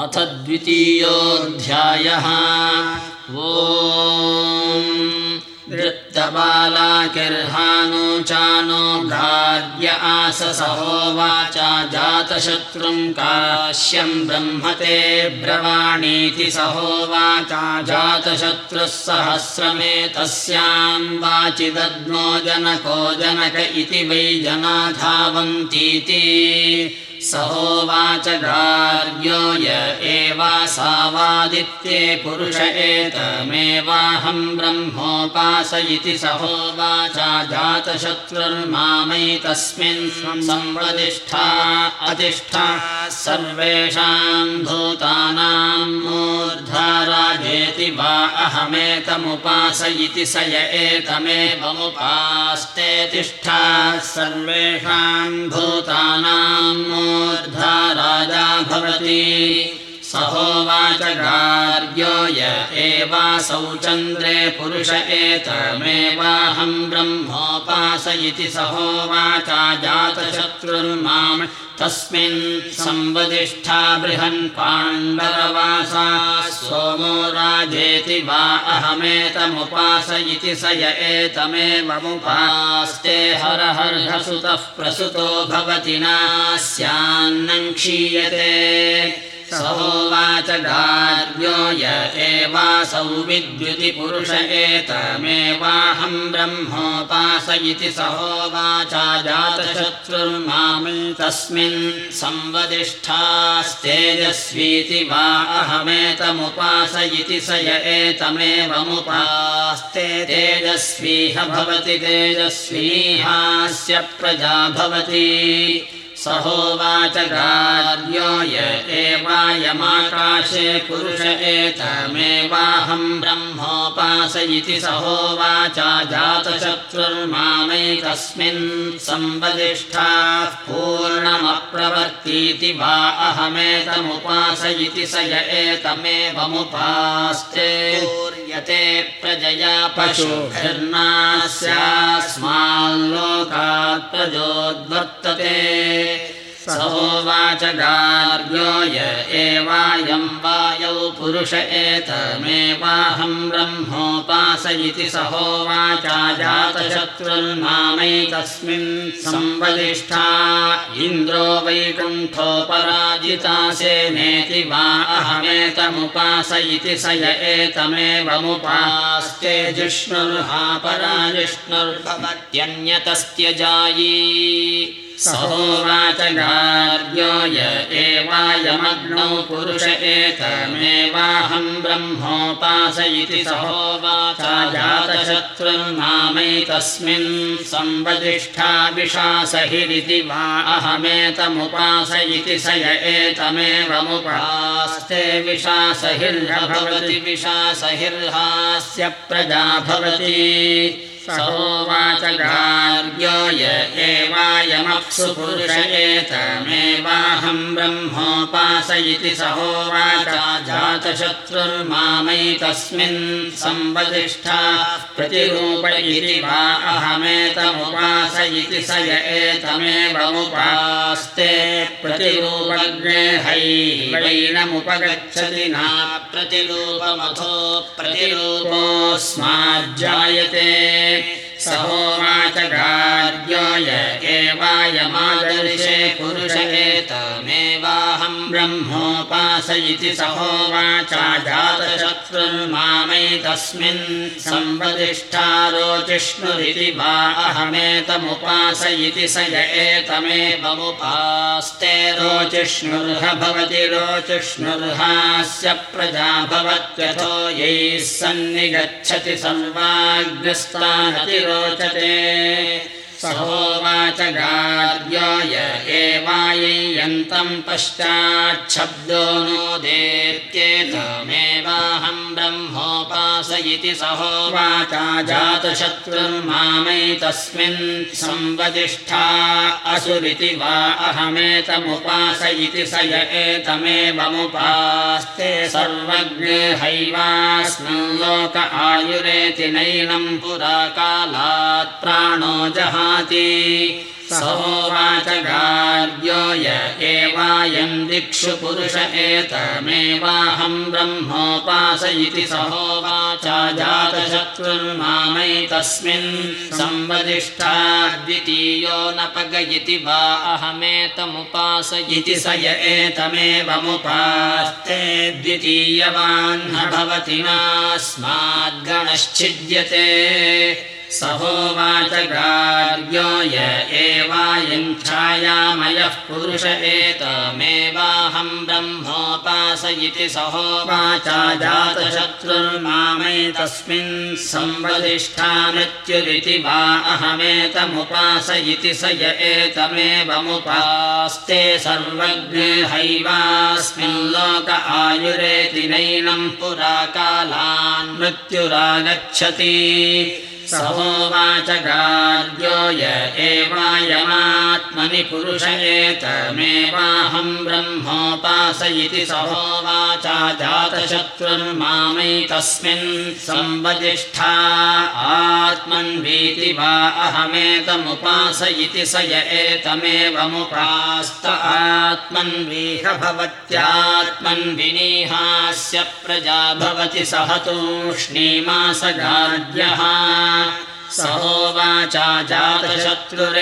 अथ द्वितीयोऽध्यायः। ओ वृत्तबालाकिर्हानो चानो गार्ग्य आस सहोवाचा जातशत्रुम् काश्यम् ब्रह्मते ब्रवाणीति सहोवाचा जातशत्रुः सहस्रमे तस्याम् वाचिदग्नो जनको जनक इति वै जना धावन्तीति सहोवाच गार्ग्यो य एवासावादित्ये पुरुष एतमेवाहम् ब्रह्मोपास इति सहोवाचा जातशत्रुर्मामैतस्मिन् संवदिष्ठा अतिष्ठा सर्वेषाम् भूतानाम् मूर्धा राजेति वा अहमेतमुपास इति य एतमेवमुपास्ते तिष्ठा सर्वेषाम् भूतानाम् राजा भवति। सहोवाच गार्ग्यो य एवासौ चन्द्रे पुरुष एतमेवाहम् ब्रह्मोपास इति सहोवाचा जातशत्रुर्माम् तस्मिन् संवदिष्ठा बृहन् पाण्डरवासा सोमो राजेति वा अहमेतमुपास इति स य एतमेवमुपास्ते हरहर्हसुतः प्रसुतो भवति नास्यान्नम् सहोवाच गार्ग्यो य एवासौ विद्युतिपुरुष एतमेवाहम् ब्रह्मोपास इति सहोवाचा जातशत्रुर्मामि तस्मिन् संवदिष्ठास्तेजस्वीति वा अहमेतमुपास इति स य एतमेवमुपास्ते तेजस्वीह भवति तेजस्वीहास्य प्रजा भवति सहोवाच य एवायमाकाशे पुरुष एतमेवाहम् ब्रह्मोपास इति सहोवाचा जातशत्रुर्मामैकस्मिन् संवदिष्ठाः पूर्णमप्रवर्तीति वा अहमेतमुपास इति स य एतमेवमुपास्ते पूर्यते प्रजया पशुभिर्नास्यास्माल्लोकात् प्रजोद्वर्तते सहोवाच य एवायम् वायौ पुरुष एतमेवाहम् ब्रह्मोपास इति सहोवाचा जातशत्रुर्मामैकस्मिन् संवदिष्ठा इन्द्रो वैकुण्ठोपराजितासेनेति वा अहमेतमुपास इति स य एतमेवमुपास्ते जिष्णुर्हा पराजिष्णुर्भवत्यन्यतस्त्यजायी गार्ग्यो य एवायमग्नौ पुरुष एतमेवाहम् ब्रह्मोपास इति सहोवाचा जातशत्रुर्मामैतस्मिन् संवदिष्ठा विशासहिरिति वा अहमेतमुपास इति य एतमेवमुपास्ते विशासहिर्भवति विशासहिर्हास्य प्रजा भवति सहोवाच गार्ग्यो य एवायमप्सु पुरुष एतमेवाहम् ब्रह्मोपास इति सहोवाचा जातशत्रुर्मामैतस्मिन् संवदिष्ठा प्रतिरूप इति वा अहमेतमुपास इति स य एतमेवमुपास्ते प्रतिरूपज्ञे हैवैनमुपगच्छति ना प्रतिरूपमथो प्रतिरूपोऽस्माज्जायते सहोवाच गार्ग्यो य एवायमादर्शे पुरुष एतमेवाहम् ब्रह्मोपास इति सहोवाचा जातशत्रुर्मामैतस्मिन् संवदिष्ठा रोचिष्णुरिति वा अहमेतमुपास इति य एतमेवमुपास्ते रोचिष्णुर्ह भवति रोचिष्णुर्हास्य प्रजा भवत्यथो यैः सन्निगच्छति सर्वाग्रस्तानति रोचते सहोवाच गार्ग्यो य एवायैयन्तम् पश्चाच्छब्दो नो देत्येतमेवाहम् ब्रह्मोपास इति सहोवाचा जातशत्रुर्मामैतस्मिन् संवदिष्ठा असुरिति वा अहमेतमुपास इति स य एतमेवमुपास्ते सर्वज्ञे हैवास्मिन् लोक आयुरेति नैनम् पुरा कालात् प्राणो जहाति सहोवाच य एवायम् दिक्षु पुरुष एतमेवाहम् ब्रह्मोपासयिति सहोवाचा जातशत्रुर्मामैतस्मिन् संवदिष्ठा द्वितीयो न पगयति वा अहमेतमुपासयिति स य एतमेवमुपास्ते द्वितीयवान् न भवति सहोवाच य एवायच्छायामयः पुरुष एतमेवाहम् ब्रह्मोपासयिति सहोवाचा जातशत्रुर्मामैतस्मिन् संवदिष्ठा मृत्युरिति वा अहमेतमुपासयिति स य एतमेवमुपास्ते सर्वज्ञे हैवास्मिन् लोक आयुरेति नैनम् पुरा कालान् मृत्युरागच्छति सहोवाच गार्ग्यो य एवायमात्मनि पुरुष एतमेवाहम् ब्रह्मोपासयिति सहोवाचा जातशत्रुर्मामैतस्मिन् संवदिष्ठा आत्मन्वीति वा अहमेतमुपासयिति स य एतमेवमुपास्त आत्मन्वीह भवत्यात्मन्विनीहास्य प्रजा भवति सह तूष्णीमास गार्ग्यः सहोवाचा जातशत्रुरेतावन्नो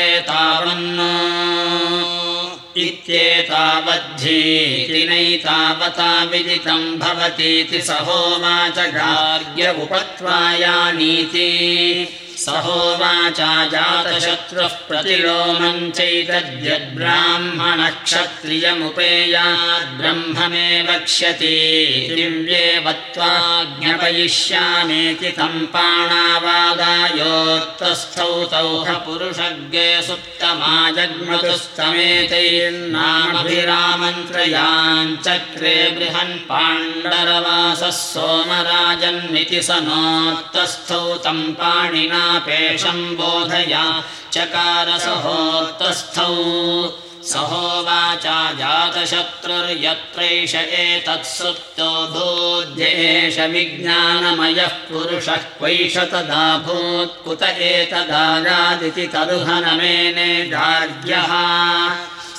इत्येतावद्धीति नैतावता विदितम् भवतीति सहोवाच गार्ग्य उपत्वायानीति सहोवाचा जातशत्रुः प्रतिलोमम् चैतद्यद्ब्राह्मणक्षत्रियमुपेयाद्ब्रह्म मे वक्ष्यति दिव्येवत्वा ज्ञपयिष्यामेति तम् पाणावादायोत्तस्थौ तौ पुरुषज्ञे सुप्तमाजग्मतुस्तमेतैर्नामभिरामन्त्रयाञ्चक्रे बृहन् पाण्डरवासः सोमराजन्निति स नोत्तस्थौ तम् पाणिनापेशम् बोधया चकारसहोत्तस्थौ सहोवाचा जातशत्रुर्यत्रैष एतत्सुप्तो भूद्येष विज्ञानमयः पुरुषः क्वैष तदा भूत्कुत एतदागादिति तरुहनमेने गार्ग्यः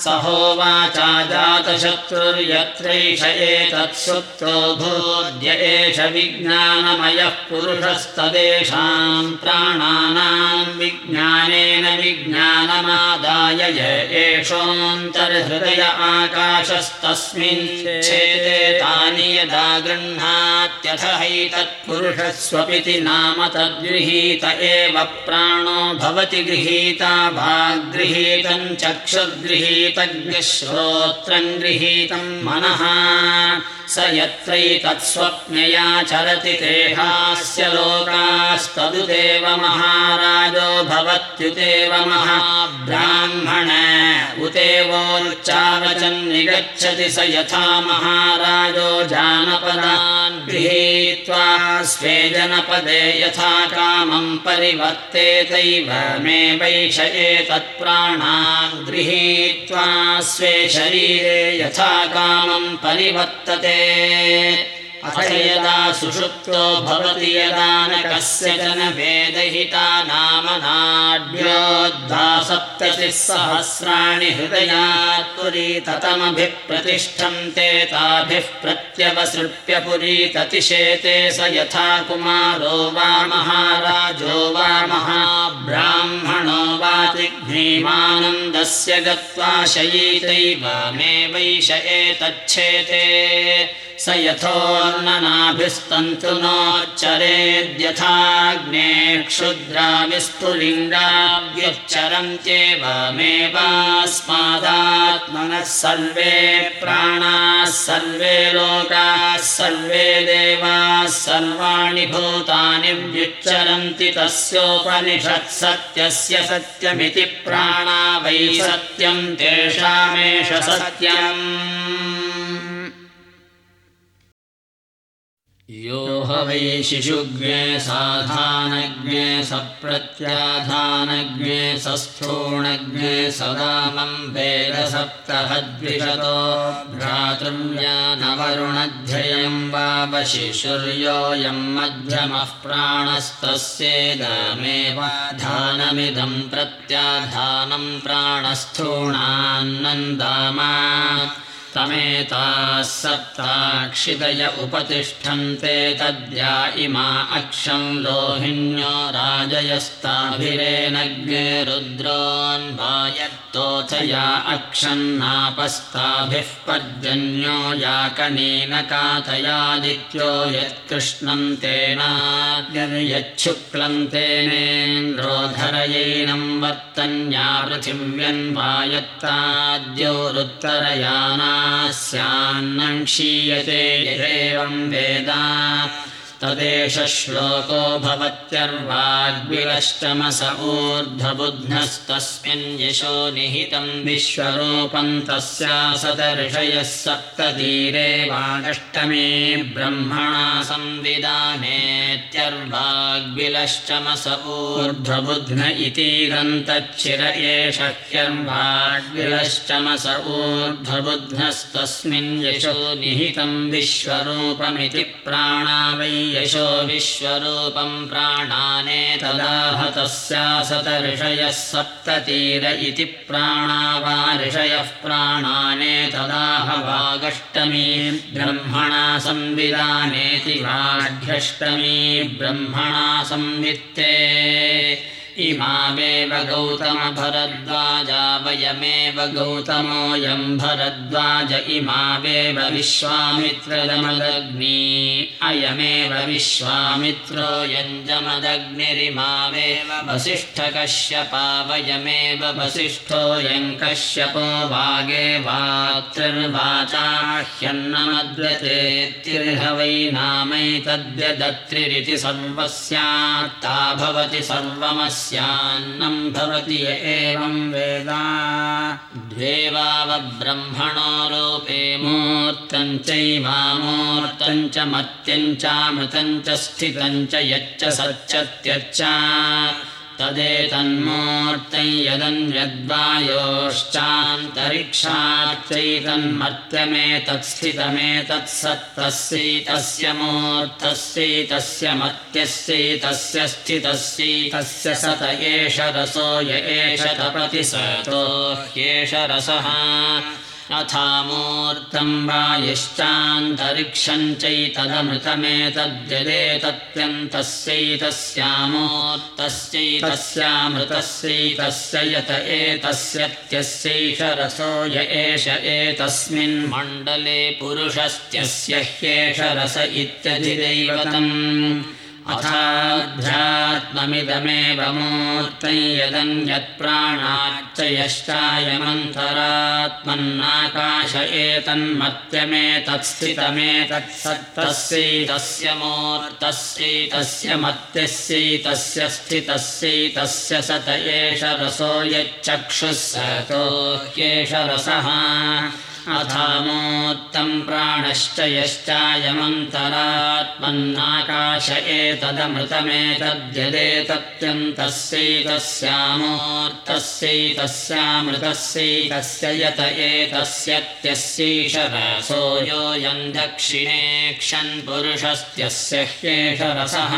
सहोवाचा जातशत्रुर्यत्रैष एतत्सुप्तो भूद्य एष विज्ञानमयः पुरुषस्तदेशाम् प्राणानाम् विज्ञानेन विज्ञानमादाय य एषोऽन्तर्हृदय आकाशस्तस्मिन् छेदे तानि यदा गृह्णात्यथ हैतत्पुरुषस्वपिति नाम तद्गृहीत एव प्राणो भवति गृहीता भागृहीतम् चक्षुर्गृहीतज्ञश्रोत्रम् गृहीतम् मनः। स यत्रैतत्स्वप्नया चरति तेहास्य लोकास्तदुदेव महाराजो भवत्युदेव महाब्राह्मण उदेवोच्चावचन् निगच्छति स यथा महाराजो जानपदान् गृहीत्वा स्वे जनपदे यथा कामम् परिवर्तेतैव मे वैष एतत्प्राणान् गृहीत्वा स्वे शरीरे यथा कामम् परिवर्तते अथ यदा सुषुप्तो भवति यदा न कस्यचन वेदहिता नाम नाड्योद्धा सप्ततिः सहस्राणि हृदयात् प्रतिष्ठन्ते ताभिः प्रत्यवसृप्य पुरीततिशेते स यथा कुमारो वा महाराजो वा महाब्राह्मणो वा तिघ्नीमानन्दस्य गत्वा शयीतैव मे वैष एतच्छेते स यथोर्ननाभिस्तन्तु नोच्चरेद्यथाग्ने मेवास्मादात्मनः सर्वे प्राणाः सर्वे लोकाः सर्वे देवाः सर्वाणि भूतानि व्युच्चरन्ति तस्योपनिषत्सत्यस्य सत्यमिति प्राणा वै सत्यम् तेषामेष सत्यम् यो वै शिशुज्ञे साधानज्ञे सप्रत्याधानज्ञे सस्थूणज्ञे सदामं वेद सप्तहद्विषतो भ्रातृव्यानवरुणध्ययं वावशिशुर्योऽयं मध्यमः प्राणस्तस्येदमेव धानमिदं प्रत्याधानं प्राणस्थूणान्नन्दामा तमेताः सप्ताक्षिदय उपतिष्ठन्ते तद्या इमा अक्षं लोहिन्यो राजयस्ताभिरेनग्ने रुद्रोन्वायत्तोथया अक्षन्नापस्ताभिः पर्जन्यो याकनेन कातयादित्यो यत्कृष्णं तेनायच्छुक्लं तेनेन्द्रोधरयैनं वर्तन्या पृथिव्यन्वायत्ताद्योरुत्तरयाना स्यान्नं क्षीयते एवं वेदा तदेष श्लोको भवत्यर्वाग्विलष्टमस ऊर्ध्वबुध्नस्तस्मिन् यशो निहितं विश्वरूपं तस्यासदर्षयः सप्ततीरे वागष्टमे ब्रह्मणा संविदानेत्यर्वाग्विलष्टमस ऊर्ध्वबुध्न इतीदन्तच्छिर एष ह्यर्वाग्विलष्टमस ऊर्ध्वबुध्नस्तस्मिन् यशो निहितं विश्वरूपमिति प्राणा वै यशो विश्वरूपं प्राणाने तदाह तस्यासतऋषयः सप्ततीर इति प्राणा वा ऋषयः प्राणाने तदाह वागष्टमी ब्रह्मणा संविदानेति वाढ्यष्टमी ब्रह्मणा संवित्ते इमामेव गौतमभरद्वाजा वयमेव गौतमोऽयं भरद्वाज इमावेव विश्वामित्रजमदग्नी अयमेव विश्वामित्रो यञ्जमदग्निरिमावेव वसिष्ठकश्यपा वयमेव वसिष्ठोऽयं कश्यपो वागे वाक्तृर्वाचाह्यन्नमद्यतेत्तिर्ह वै नामैतद्यदत्रिरिति सर्वस्यात्ता भवति सर्वमस्यान्नं भवति य एवं वेदा। द्वे वावब्रह्मणो रूपे मूर्तं चैवामूर्तं च मत्यं चामृतं च स्थितं च यच्च सच्चत्यच्च तदेतन्मूर्तं यदन्यद्वायोश्चान्तरिक्षाच्चैतन्मत्यमेतत्स्थितमेतत्सत्तस्यैतस्य मूर्तस्यैतस्य मत्यस्यैतस्य स्थितस्यैतस्य सत एष रसो य एष तपति सतो ह्येष रसः अथामूर्तं वायुश्चान्तरिक्षं चैतदमृतमेतद्यदेतत्यन्तस्यैतस्यामूर्तस्यैतस्यामृतस्यैतस्य यत एतस्यत्यस्यैष रसो य एष एतस्मिन् मण्डले पुरुषस्त्यस्य ह्येष रस इत्यधिदैवतम् अथाध्यात्ममिदमेव मूर्तं यदन्यत्प्राणाच्च यश्चायमन्तरात्मन्नाकाश एतन्मत्यमेतत्स्थितमेतत्सत्तस्यैतस्य मूर्तस्यैतस्य मत्यस्यैतस्य स्थितस्यैतस्य सत एष रसो यच्चक्षुः सतो ह्येष रसः अथामोत्तं प्राणश्च यश्चायमन्तरात्मन्नाकाश एतदमृतमेतद्यदेतत्यन्तस्यैतस्यामूर्तस्यैतस्यामृतस्यैतस्य यत एतस्यत्यस्यैष रसो योऽयं दक्षिणे क्षन् पुरुषस्त्यस्य ह्येष रसः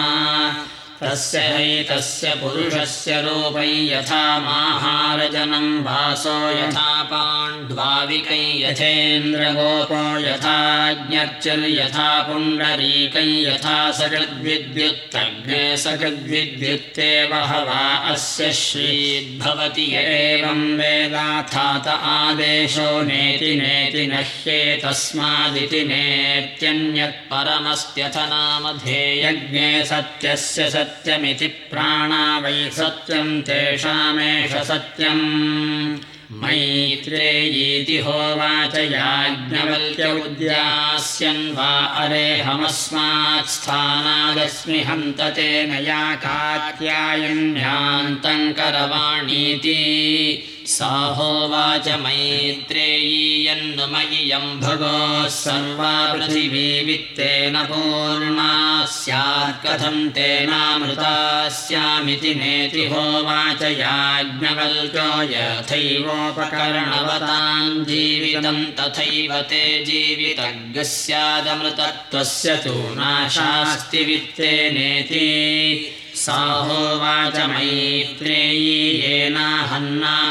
तस्य हैतस्य पुरुषस्य रूपै यथा माहारजनं वासो यथा पाण्ड्वाविकै यथेन्द्रगोपो यथाज्ञर्चिर्यथा पुण्डरीकै यथा सकृद्विद्युत्तग्ने सकृद्विद्युत्ते बहवा अस्य श्रीद्भवति एवं वेदाथात आदेशो नेति नेति न ह्येतस्मादिति नेत्यन्यत्परमस्त्यथ नामधेयज्ञे सत्यस्य सत्यमिति प्राणा वै सत्यं तेषामेष सत्यम्। मैत्रेयीति होवाच याज्ञवल्क्य उद्यास्यन् वा अरेहमस्मात् स्थानादस्मि हन्त तेन या कात्यायन्यान्तं करवाणीति साहोवाच मैत्रेयीयन्नुमयियं भगोः सर्वा पृथिवी वित्तेन पूर्णा स्यात् कथं तेनामृतास्यामिति नेति होवाच याज्ञवल्क्यो यथैवोपकरणवतां जीवितं तथैव ते जीवितज्ञः स्यादमृतत्वस्य तु नाशास्ति वित्तेनेति साहोवाच मैत्रेयी येनाहन्नामृतास्यां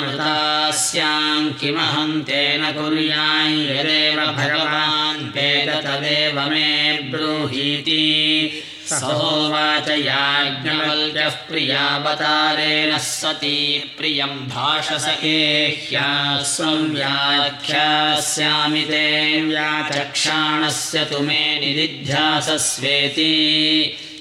किमहं तेन कुर्यां यदेव भगवान् वेद तदेव मे ब्रूहीति। सहोवाच याज्ञवल्क्यः प्रियावतारेण सती प्रियं भाषस एह्यास्वं व्याख्यास्यामि ते व्याचक्षाणस्य तु मे निदिध्यासस्वेति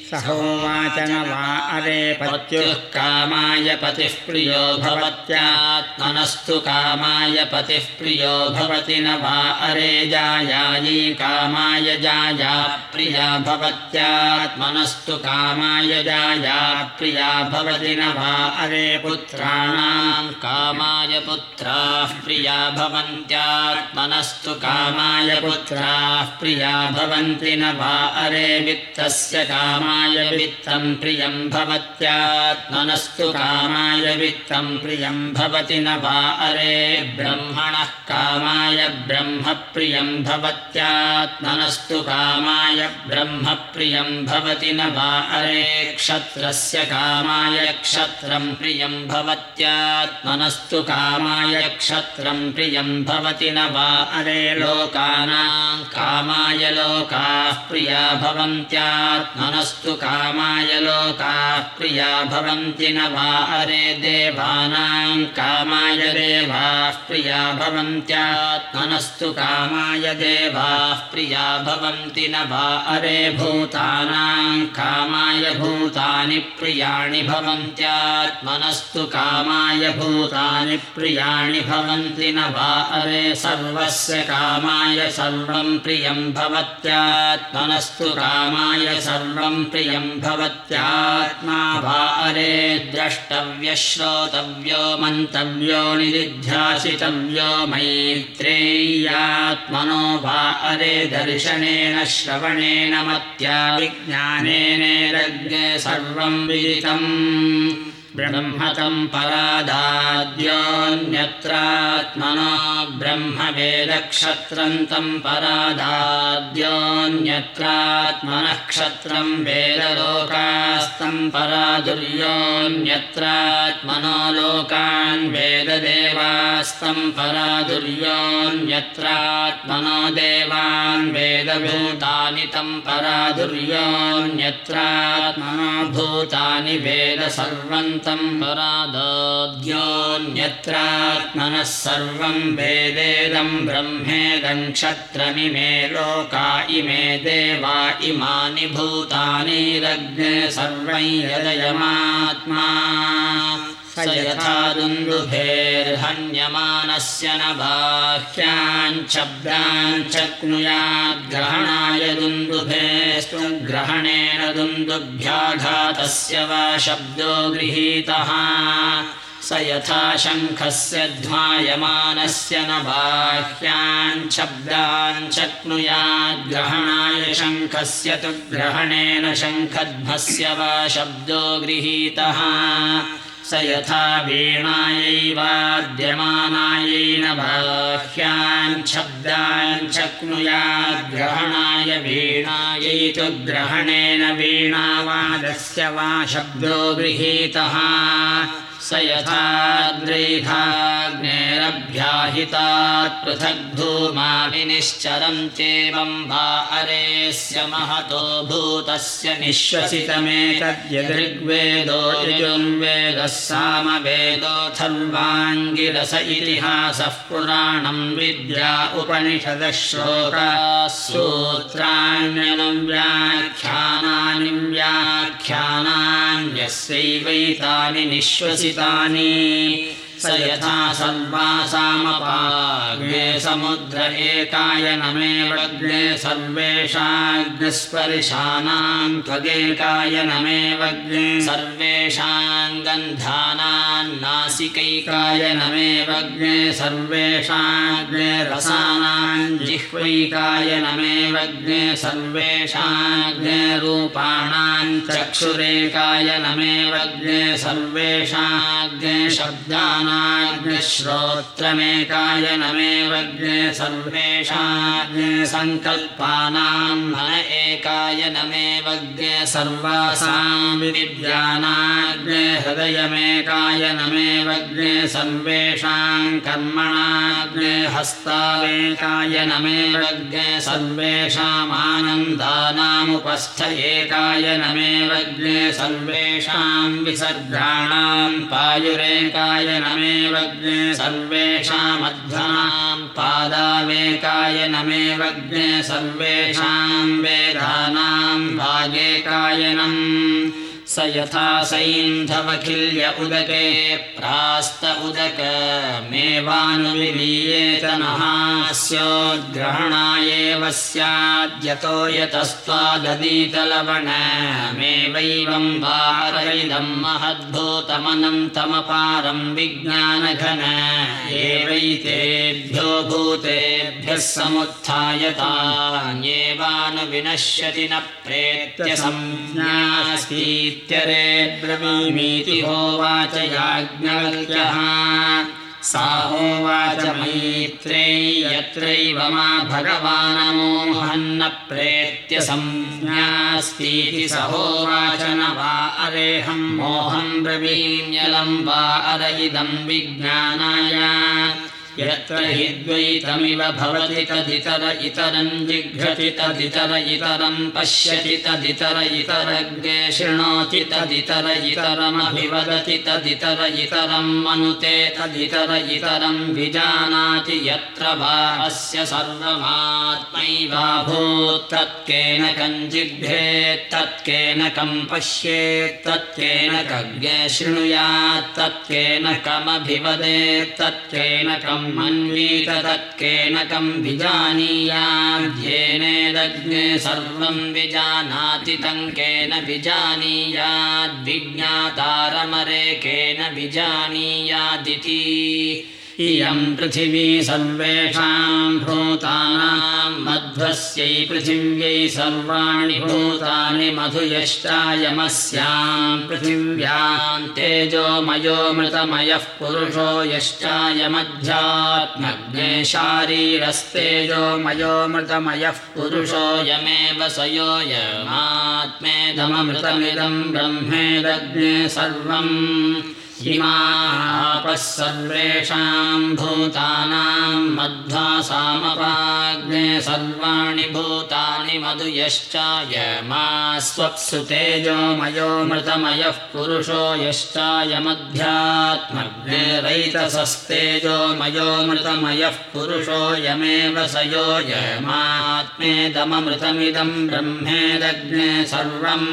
सहोवाच न वा अरे पत्युः कामाय पतिः प्रियो भवत्यात्मनस्तु कामाय पतिः प्रियो भवति न वा अरे जायायी कामाय जाया प्रिया भवत्यात्मनस्तु कामाय जाया प्रिया भवति न वा अरे पुत्राणां कामाय पुत्राः प्रिया भवन्त्यात्मनस्तु कामाय पुत्राः प्रिया भवन्ति न वा अरे वित्तस्य कामाय वित्तं प्रियं भवत्यात्मनस्तु कामाय वित्तं प्रियं भवति न वा अरे ब्रह्मणः कामाय ब्रह्म प्रियं भवत्यात्मनस्तु कामाय ब्रह्म प्रियं भवति न वा अरे क्षत्रस्य कामाय क्षत्रं प्रियं भवत्यात्मनस्तु कामाय क्षत्रं प्रियं भवति न वा अरे लोकानां कामाय लोकाः प्रिया भवन्त्यात्मनस्तु कामाय लोकाः प्रिया भवन्ति न वा अरे देवानां कामाय देवाः प्रिया भवन्त्यात्मनस्तु कामाय देवाः प्रिया भवन्ति न वा अरे भूतानां कामाय भूतानि प्रियाणि भवन्त्यात्मनस्तु कामाय भूतानि प्रियाणि भवन्ति न वा अरे सर्वस्य कामाय सर्वं प्रियं भवत्यात्मनस्तु कामाय सर्वं प्रियं भवत्यात्मा वा अरे द्रष्टव्य श्रोतव्यो मन्तव्यो निदिध्यासितव्यो मैत्रेय्यात्मनो अरे दर्शनेन श्रवणेन मत्या विज्ञानेनेरज्ञे सर्वं विदितम् ब्रह्मतं परादाद्योऽन्यत्रात्मनो ब्रह्मवेदक्षत्रन्तं परादाद्योऽन्यत्रात्मनः क्षत्रं वेदलोकास्तं परादुर्योऽन्यत्रात्मनो लोकान् वेददेवास्तं परादुर्योऽन्यत्रात्मनो देवान् वेदभूतानि तं परादुर्योऽन्यत्रात्मनो भूतानि वेद सर्वन्तं परादोद्योऽन्यत्रात्मनः सर्वं वेदेदं ब्रह्मेदं क्षत्रमिमे लोका इमे देवा इमानि भूतानि रग्ने सर्वं यदयमात्मा स यथा दुन्दुभेर्हन्यमानस्य न बाह्याञ्शब्दाञ्चक्नुयाद्ग्रहणाय दुन्दुभेस्तु ग्रहणेन दुन्दुभ्याघातस्य वा शब्दो गृहीतः। स यथा शङ्खस्य ध्वायमानस्य न बाह्याञ्शब्दाञ्चक्नुयाद्ग्रहणाय शङ्खस्य तु ग्रहणेन शङ्खध्वस्य वा शब्दो गृहीतः स यथा वीणायैवाद्यमानायै न बाह्याञ्शब्दाञ्चक्नुयाद्ग्रहणाय वीणायै तु ग्रहणेन वीणावादस्य वा शब्दो गृहीतः स यथा द्रैधाग्नेरभ्याहितात् पृथग्धूमा विनिश्चरन्त्येवं वा अरेस्य महतो भूतस्य निःश्वसितमेतद्यदृग्वेदो यजुर्वेदः सामवेदोऽथर्वाङ्गिरस इतिहासः पुराणं विद्या उपनिषदः सूत्राण्यनु व्याख्यानानि व्याख्यानान्यस्यैवैतानि तानि स यथा सर्वासामपाग्ने समुद्र एकाय नमेवग्ने सर्वेषाग्निस्पर्शानां त्वगेकाय नमेवग्ने सर्वेषां गन्धानान्नासिकैकाय नमेवग्ने सर्वेषाग्ने रसानां जिह्वैकाय नमेवग्ने सर्वेषाग्ने रूपाणां चक्षुरेकाय नमेवग्ने सर्वेषाग्ने शब्दानाग्ने श्रोत्रमेकाय सर्वेषाग्ने सङ्कल्पानां मन एकाय नमेवग्ने सर्वासां विद्यानाग्ने हृदयमेकाय नमेवग्ने सर्वेषां कर्मणाग्ने हस्तावेकाय नमेवग्ने सर्वेषामानन्दानामुपस्थ एकाय नमेवग्ने सर्वेषां विसर्गाणां पायुरेकाय नमेवग्ने सर्वेषामध्वनां पादावेकाय नमेवग्ने सर्वेषां वेदानां भागेकायनम् स यथा सैन्धवखिल्य उदके प्रास्त उदकमेवानुविलीयेत नः स्योद्ग्रहणायेव स्याद्यतो यतस्त्वादनीतलवणमेवैवं वारयिदं महद्भूतमनन्तमपारं विज्ञानघन एवैतेभ्यो भूतेभ्यः समुत्थायतान्येवानुविनश्यति न प्रेत्य संज्ञास्तीत्यरे ब्रवीमीति होवाच याज्ञवल्क्यः। सा होवाच मैत्रेयी यत्रैव मा भगवानमोहन्न प्रेत्य संज्ञास्तीति स होवाच न वा अरेहं मोहं ब्रवीम्यलं वा अर इदं विज्ञानाय यत्र हि द्वैतमिव भवति तदितर इतरं जिघ्रति तदितर इतरं पश्यति तदितर इतरज्ञे शृणोति तदितर इतरमभिवदति तदितर इतरं मनुते तदितर इतरं विजानाति यत्र वा अस्य सर्वमात्मैवाभूत् तत्केन कञ्जिघ्रेत् तत्केन कं पश्येत् तत्केन कज्ञे शृणुयात् तत्केन कमभिवदेत् तत्केन कं मन्वीत तत्केन कं विजानीयाध्येनेदग्ने सर्वं विजानाति तङ्केन विजानीयाद्विज्ञातारमरेकेन विजानीयादिति इयं पृथिवी सर्वेषां भूतानां मध्वस्यै पृथिव्यै सर्वाणि भूतानि मधुयश्चायमस्यां पृथिव्यां तेजोमयोमृतमयः पुरुषो यश्चायमध्यात्मज्ञे शारीरस्तेजोमयोमृतमयः पुरुषोऽयमेव स योऽयमात्मेदममृतमिदं ब्रह्मेदग्ने सर्वम् इमापः सर्वेषां भूतानां मध्वासामपाग्ने सर्वाणि भूतानि मधुयश्चायमास्वप्सु तेजोमयोमृतमयः पुरुषो यश्चायमध्यात्मग्ने रैतसस्तेजोमयोमृतमयः पुरुषोऽयमेव स योऽयमात्मेदममृतमिदं ब्रह्मेदग्ने सर्वम्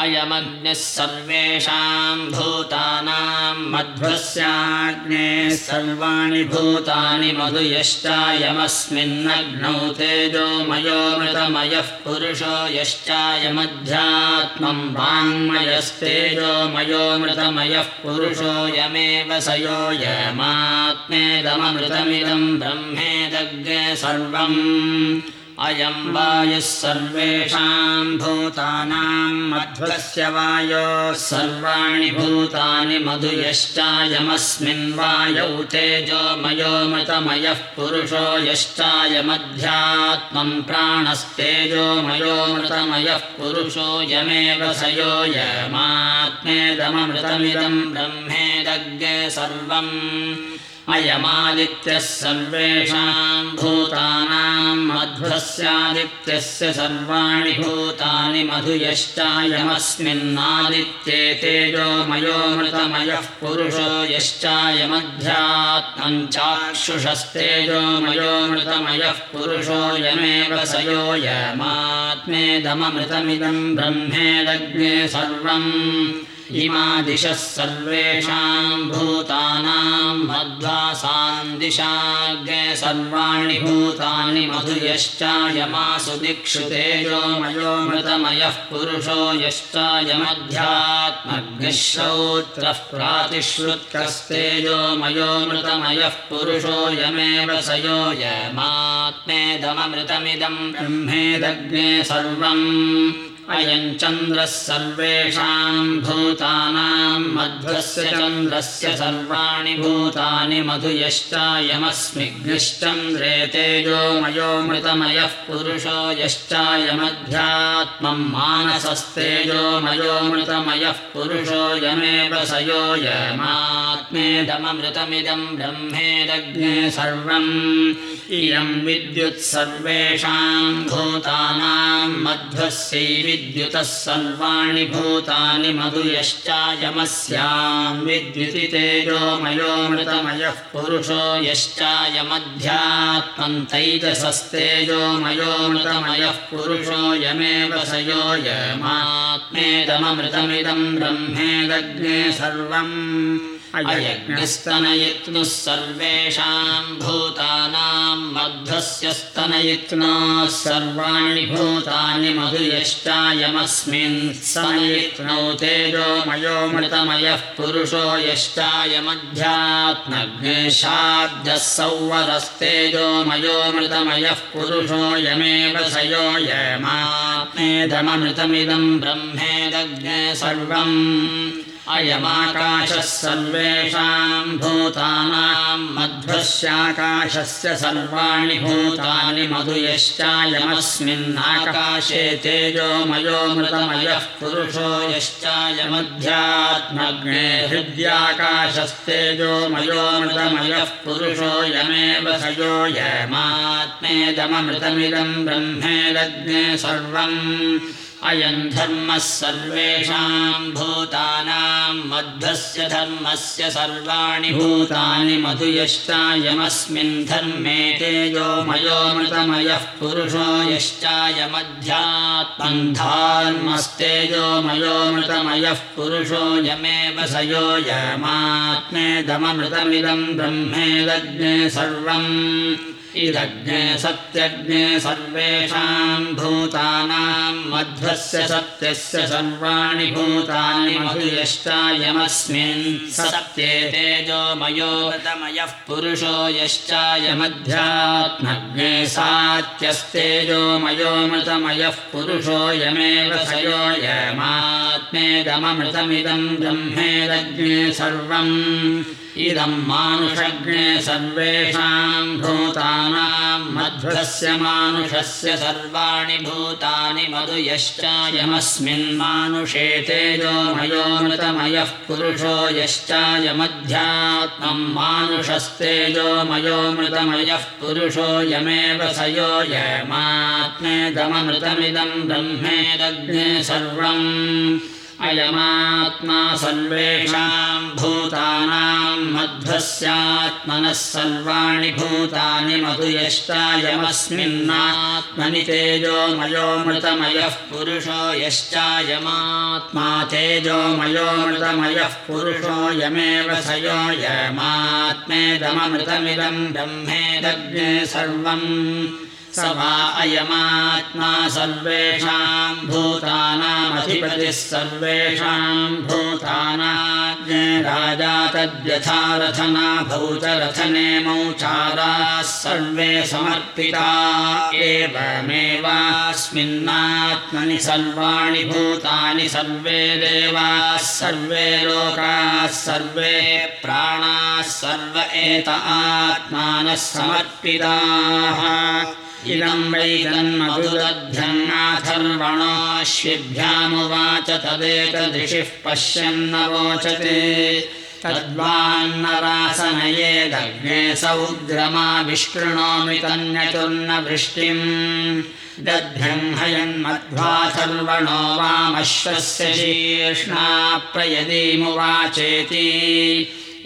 अयमग्निः सर्वेषां भूतानां मध्वस्याग्ने सर्वाणि भूतानि मधुयश्चायमस्मिन्नग्नौ तेजोमयोमृतमयः पुरुषो यश्चायमध्यात्मं वाङ्मयस्तेजोमयोमृतमयः पुरुषोऽयमेव स योऽयमात्मेदममृतमिदं ब्रह्मेदग्ने सर्वम् अयं वायुः सर्वेषां भूतानां मध्वस्य वायोः सर्वाणि भूतानि मधुयश्चायमस्मिन् वायौ तेजोमयोमृतमयः पुरुषो यश्चायमध्यात्मं प्राणस्तेजोमयोमृतमयः पुरुषोऽयमेव स योऽयमात्मेदममृतमिदं ब्रह्मेदग्ने सर्वम् अयमादित्यः सर्वेषां भूतानां मध्वस्यादित्यस्य सर्वाणि भूतानि मधुयश्चायमस्मिन्नादित्ये तेजोमयोमृतमयः पुरुषो यश्चायमध्यात्मं चाक्षुषस्तेजोमयोमृतमयः पुरुषोऽयमेव स योऽयमात्मेदममृतमिदं ब्रह्मेदग्ने सर्वम् इमा दिशः सर्वेषाम् भूतानाम् दिशाग्रे सर्वाणि भूतानि मधु यश्चायमासु दिक्षु तेजो मयो मृतमयः पुरुषो यश्चायमध्यात्मग्निश्रौत्रः मृतमयः पुरुषो यमेव स यो यमात्मेदममृतमिदम् ब्रह्मेदग्ने सर्वम् अयम् चन्द्रः सर्वेषाम् भूतानाम् मध्वस्य चन्द्रस्य सर्वाणि भूतानि मधु यश्चायमस्मिग्निश्चन्द्रे तेजो मयो मृतमयः पुरुषो यश्चायमध्यात्मम् मानसस्तेजो मयो मृतमयः पुरुषो यमेव स यो यमात्मेदममृतमिदम् ब्रह्मेदग्ने सर्वम् इयम् विद्युत् सर्वेषाम् भूतानाम् मध्वस्यै विद्युतः सर्वाणि भूतानि मधु यश्चायमस्याम् विद्युति तेजो मयो मृतमयः पुरुषो यश्चायमध्यात्मम् तैजसस्तेजो मयो मृतमयः पुरुषो यमेव स यो यमात्मेदममृतमिदम् ब्रह्मेदग्ने सर्वम् अयज्ञस्तनयित्नुः सर्वेषाम् भूतानाम् मध्वस्य स्तनयित्नोः सर्वाणि भूतानि मधु यश्चायमस्मिन् स्तनयित्नौ तेजो मयो मृतमयः पुरुषो यश्चायमध्यात्मग्नेशाब्दः सौवरस्तेजो मयो मृतमयः पुरुषो यमेव स यो यमात्मेदममृतमिदम् ब्रह्मेदग्ने सर्वम् अयमाकाशः सर्वेषाम् भूतानाम् मध्वस्याकाशस्य सर्वाणि भूतानि मधु यश्चायमस्मिन्नाकाशे तेजो मयो मृतमयः पुरुषो यश्चायमध्यात्मग्ने हृद्याकाशस्तेजो मयो मृतमयः पुरुषो यमेव स यो यमात्मेदममृतमिदम् ब्रह्मेदग्ने सर्वम् अयम् धर्मः सर्वेषाम् भूतानाम् मध्वस्य धर्मस्य सर्वाणि भूतानि मधु यश्चायमस्मिन् धर्मे तेजो मयो मृतमयः पुरुषो यश्चायमध्यात्मम् धार्मस्तेजो मयो मृतमयः पुरुषो यमेव स यो यमात्मेदममृतमिदम् ब्रह्मेदग्ने सर्वम् इदग्ने सत्यग्ने सर्वेषाम् भूतानाम् मध्वस्य सत्यस्य सर्वाणि भूतानि मधु यश्चायमस्मिन् सत्ये तेजो मयो तमयः पुरुषो मृतमयः पुरुषो यमेव स यो यमात्मेदममृतमिदम् ब्रह्मेदग्ने सर्वम् इदम् मानुषग्ने सर्वेषाम् भूतानाम् मध्वस्य मानुषस्य सर्वाणि भूतानि मधु यश्चायमस्मिन्मानुषे तेजो मयो मृतमयः पुरुषो यश्चायमध्यात्मम् मानुषस्तेजो मयो मृतमयः पुरुषो यमेव स यो यमात्मेदममृतमिदम् ब्रह्मेदग्ने सर्वम् अयमात्मा सर्वेषाम् भूतानाम् मध्वस्यात्मनः सर्वाणि भूतानि मधु यश्चायमस्मिन्नात्मनि तेजो मयो मृतमयः पुरुषो यश्चायमात्मा तेजो मयो मृतमयः पुरुषो यमेव स यो यमात्मेदममृतमिदम् ब्रह्मेदग्ने सर्वम् स वा अयमात्मा सर्वेषाम् भूतानामधिपतिः सर्वेषाम् भूतानाज्ञ राजा तद्यथा रथना भौतरथने मौचाराः सर्वे समर्पिता एवमेवास्मिन्नात्मनि सर्वाणि भूतानि सर्वे देवाः सर्वे लोकाः सर्वे प्राणाः सर्व एत आत्मानः समर्पिताः इदम् वैदन्मधुदध्यन्नाथर्वणोऽश्विभ्यामुवाच तदेतदृशिः पश्यन्नवोचते। तद्वान्नरासनयेदग्ने सौग्रमाविष्कृणोमि तन्यचुर्न वृष्टिम् दध्यह्नयन्मध्वाथर्वणो वामश्वस्य शीर्ष्णा प्रयदीमुवाचेति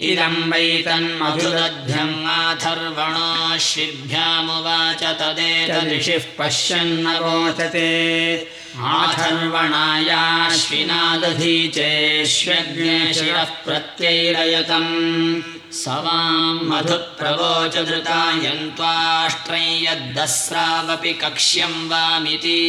इदं वै तन्मधुदध्यङ्गाथर्वणोऽश्विभ्यामुवाच तदेतदृशिः पश्यन्नवोचते। आथर्वणायाश्विनादधीचेष्वज्ञे शिरः प्रत्यैरयतम्। स वां मधुप्रवोच धृतायन्त्वाष्ट्रै यद्दस्रावपि कक्ष्यं वामिति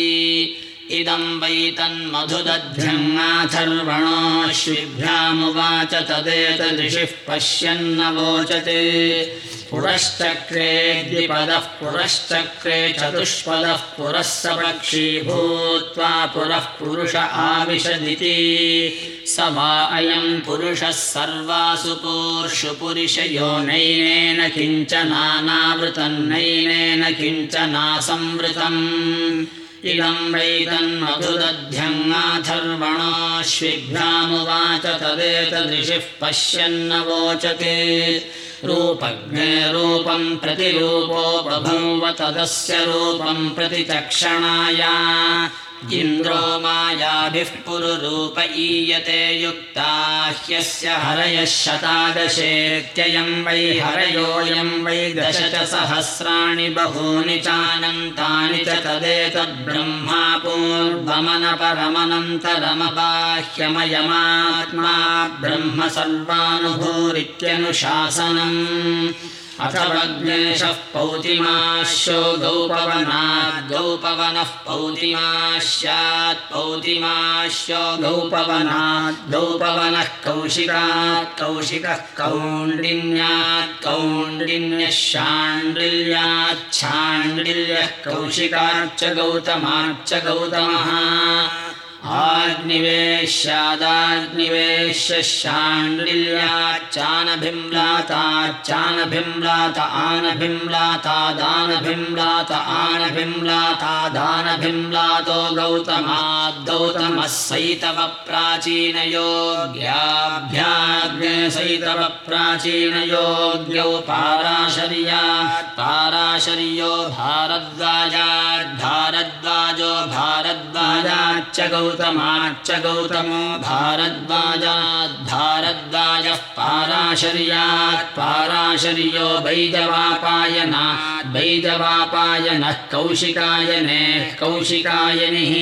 इदं वै तन्मधुदध्यङ्गाथर्वणोऽश्विभ्यामुवाच तदेतदृशिः पश्यन्नवोचते। पुरश्चक्रे द्विपदः पुरश्चक्रे चतुष्पदः पुरः स पक्षी भूत्वा पुरः पुरुष आविशदिति। स वा अयं पुरुषः सर्वासु पूर्षु पुरुषयो नैनेन किञ्चनानावृतन्नैनेन किञ्चनासंवृतम् इदं वै तन्मधुदध्यङ्गाथर्वणोऽश्विभ्यामुवाच तदेतदृशिः पश्यन्नवोचते। रूपज्ञे रूपं प्रतिरूपो बभूव तदस्य रूपं प्रतिचक्षणाया इन्द्रो मायाभिः पुरुरूप ईयते युक्ता ह्यस्य हरयः शतादशेत्ययं वै हरयोऽयं वै दश च सहस्राणि बहूनि चानन्तानि च तदेतद्ब्रह्मा पूर्वमनपरमनन्तरमबाह्यमयमात्मा ब्रह्म सर्वानुभूरित्यनुशासनम् अथ वग्नेशः पौतिमाश्यो गौपवनात् गौपवनः पौतिमास्यात् पौतिमाश्यो गौपवनात् गौपवनः कौशिकात् कौशिकः कौण्डिन्यात् कौण्डिन्यः शाण्डिल्यात् शाण्डिल्यः कौशिकाच्च गौतमाच्च गौतमः आग्निवेश्यादाग्निवेश्य शाण्डिल्याच्चानभिम्लाताच्चानभिम्लात आनभिम्लातादानभिम्लात आनभिम्लातादानभिम्लातो गौतमाद्गौतमः सैतव प्राचीनयोग्याभ्याग्ने सैतव प्राचीनयोग्यौ पाराशर्यात् पाराशर्यो भारद्वाजो भारद्वाजाच्च गौतमाच्च गौतमो भारद्वाजात् भारद्वाजः पाराशर्यात् पाराशर्यो वैजवापायनात् वैजवापायनः कौशिकायने कौशिकायनिः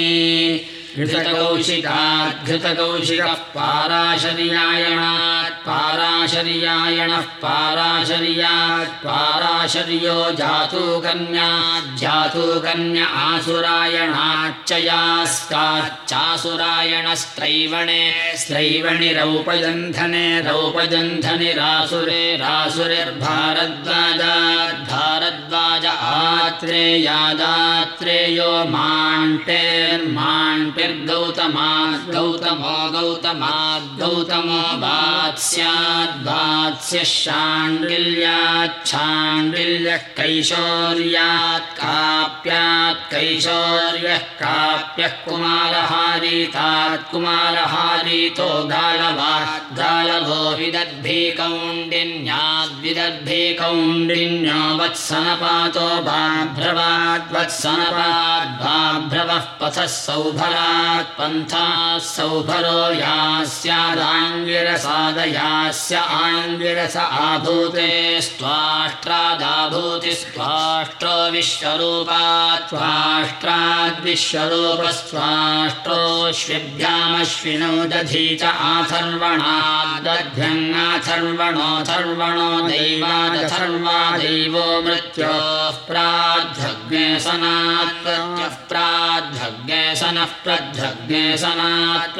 घृतकौशिकात् घृतकौशिकः पाराशर्यायणात् पाराशर्यायणः पाराशर्यात् पाराशर्यो जातूकन्यात् जातूकन्य आसुरायणाच्च यास्काच्चासुरायणस्त्रैवणे स्त्रैवणिरौपजन्धने रौपजन्धनिरासुरे रासुरिर्भारद्वाजात् भारद्वाज आत्रेयादात्रेयो माण्टेर्माण्टिर्गौतमात् गौतमो गौतमात् गौतमो वात्स्याद् वात्स्यः शाण्डिल्यात् शाण्डिल्यः कैशोर्यात् काप्यात् कैशोर्यः काप्यः कुमारहारीतात् कुमारहारीतो गालवात् गालवो विदद्भिकौण्डिन्याद्विदद्भिकौण्डिन्यो वत्सनपातो बाभ्रवाद् वत्सनपाद् बाभ्रवः पथः सौभरात् पन्थाः सौभरो यास्यादाङ्गिरसादयास्य आङ्गिरस आभूते स्वाष्ट्रादाभूति स्वाष्ट्रो विश्वरूपात् स्वाष्ट्राद्विश्वरूपस्वाष्ट्रोऽश्विभ्यामश्विनौ दधी च आथर्वणादध्यङ्गाथर्वणोऽथर्वणो दैवादथर्वा दैवो मृत्योः प्राद्धग्ने प्रत्यः प्राद्धग्ने सनः प्रद्धग्ने सनात्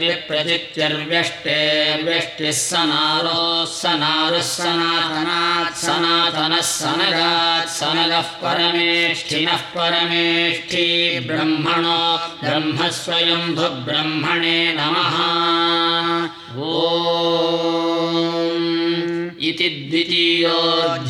विप्रचित्यर्व्यष्टेर्व्यष्टिः सनारोः सनारुः सनातनात् सनातनः सनगात् सनगः परमेष्ठिनः परमेष्ठी ब्रह्मणो ब्रह्म स्वयम्भुब्रह्मणे नमः। ॐ इति द्वितीयोऽध्यायः।